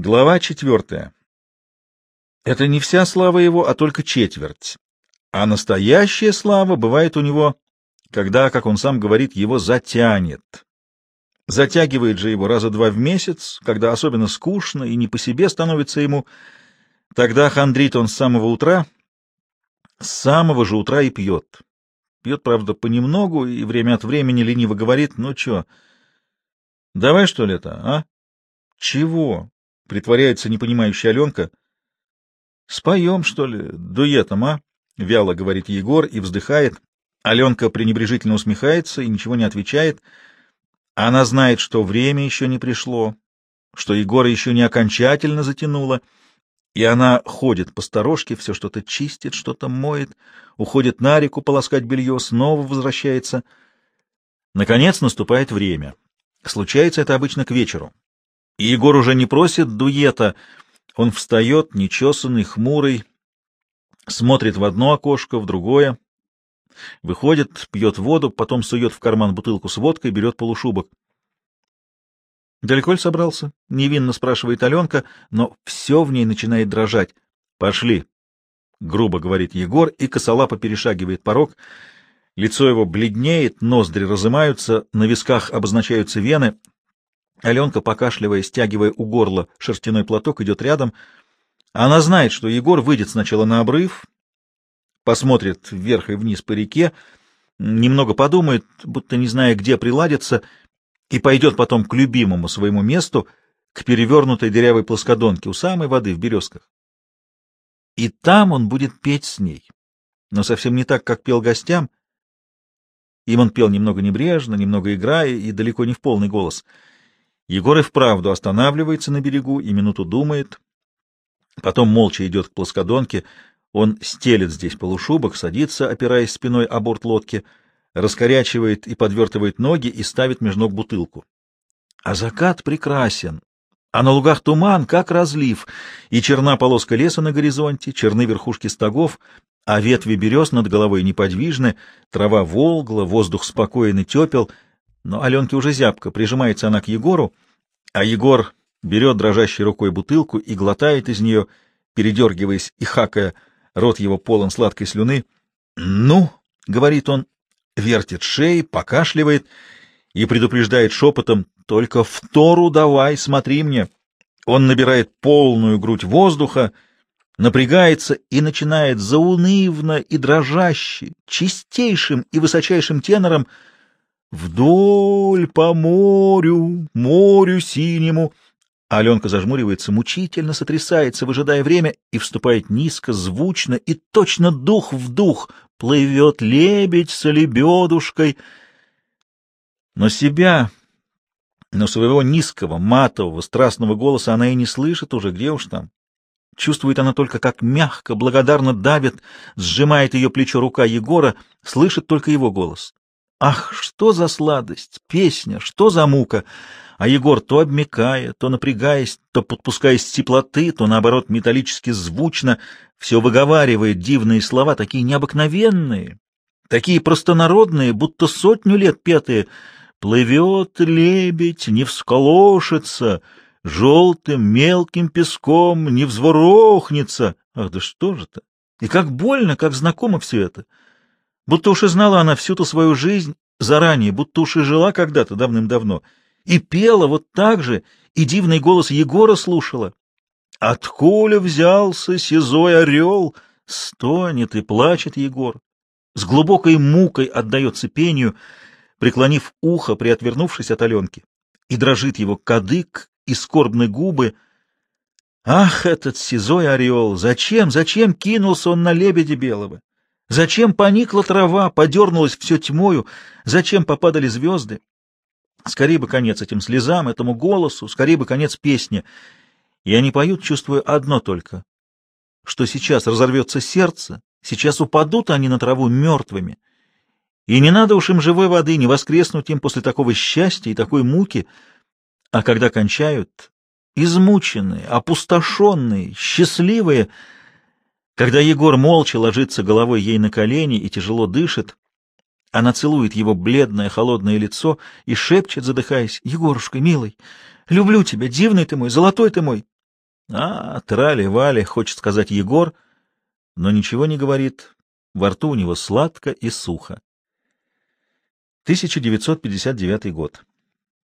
Глава четвертая. Это не вся слава его, а только четверть. А настоящая слава бывает у него, когда, как он сам говорит, его затянет. Затягивает же его раза два в месяц, когда особенно скучно и не по себе становится ему. Тогда хандрит он с самого утра, с самого же утра и пьет. Пьет, правда, понемногу и время от времени лениво говорит, ну чё, давай что ли это, а? Чего? Притворяется непонимающая Аленка. Споем, что ли, дуэтом, а? Вяло говорит Егор и вздыхает. Аленка пренебрежительно усмехается и ничего не отвечает. Она знает, что время еще не пришло, что Егора еще не окончательно затянуло, и она ходит по сторожке, все что-то чистит, что-то моет, уходит на реку полоскать белье, снова возвращается. Наконец наступает время. Случается это обычно к вечеру. И Егор уже не просит дуэта. Он встает, нечесанный, хмурый, смотрит в одно окошко, в другое, выходит, пьет воду, потом сует в карман бутылку с водкой, берет полушубок. «Далеко ли собрался?» — невинно спрашивает Аленка, но все в ней начинает дрожать. «Пошли!» — грубо говорит Егор, и косолапо перешагивает порог. Лицо его бледнеет, ноздри разымаются, на висках обозначаются вены. Аленка, покашливая, стягивая у горла шерстяной платок, идет рядом. Она знает, что Егор выйдет сначала на обрыв, посмотрит вверх и вниз по реке, немного подумает, будто не зная, где приладится, и пойдет потом к любимому своему месту, к перевернутой дырявой плоскодонке у самой воды в березках. И там он будет петь с ней, но совсем не так, как пел гостям. Им он пел немного небрежно, немного играя и далеко не в полный голос. Егор и вправду останавливается на берегу и минуту думает, потом молча идет к плоскодонке, он стелет здесь полушубок, садится, опираясь спиной о борт лодки — раскорячивает и подвертывает ноги и ставит между ног бутылку. А закат прекрасен, а на лугах туман, как разлив, и черна полоска леса на горизонте, черны верхушки стогов, а ветви берез над головой неподвижны, трава волгла, воздух спокоен и тепел, но Аленке уже зябко, прижимается она к Егору, а Егор берет дрожащей рукой бутылку и глотает из нее, передергиваясь и хакая, рот его полон сладкой слюны. «Ну», — говорит он, вертит шеей, покашливает и предупреждает шепотом «Только в Тору давай, смотри мне». Он набирает полную грудь воздуха, напрягается и начинает заунывно и дрожаще, чистейшим и высочайшим тенором «Вдоль по морю, морю синему». Аленка зажмуривается, мучительно сотрясается, выжидая время, и вступает низко, звучно и точно дух в дух, плывет лебедь с лебедушкой. Но себя, но своего низкого, матового, страстного голоса она и не слышит уже, где уж там. Чувствует она только, как мягко, благодарно давит, сжимает ее плечо рука Егора, слышит только его голос. Ах, что за сладость, песня, что за мука! А Егор то обмекая, то напрягаясь, то подпускаясь теплоты, то, наоборот, металлически звучно, все выговаривает дивные слова, такие необыкновенные, такие простонародные, будто сотню лет петые. «Плывет лебедь, не всколошится, желтым мелким песком не взворохнется». Ах, да что же это? И как больно, как знакомо все это. Будто уж и знала она всю ту свою жизнь заранее, будто уж и жила когда-то давным-давно. И пела вот так же, и дивный голос Егора слушала. Откуда взялся сизой орел? Стонет и плачет Егор. С глубокой мукой отдается пению, преклонив ухо, приотвернувшись от Аленки. И дрожит его кадык и скорбные губы. Ах, этот сизой орел! Зачем, зачем кинулся он на лебедя белого? Зачем поникла трава, подернулась все тьмою? Зачем попадали звезды? Скорее бы конец этим слезам, этому голосу, скорее бы конец песни. И они поют, чувствуя одно только, что сейчас разорвется сердце, сейчас упадут они на траву мертвыми. И не надо уж им живой воды, не воскреснуть им после такого счастья и такой муки, а когда кончают, измученные, опустошенные, счастливые, когда Егор молча ложится головой ей на колени и тяжело дышит, она целует его бледное холодное лицо и шепчет, задыхаясь, «Егорушка, милый, люблю тебя, дивный ты мой, золотой ты мой, А, трали-вали, хочет сказать Егор, но ничего не говорит. Во рту у него сладко и сухо. 1959 год.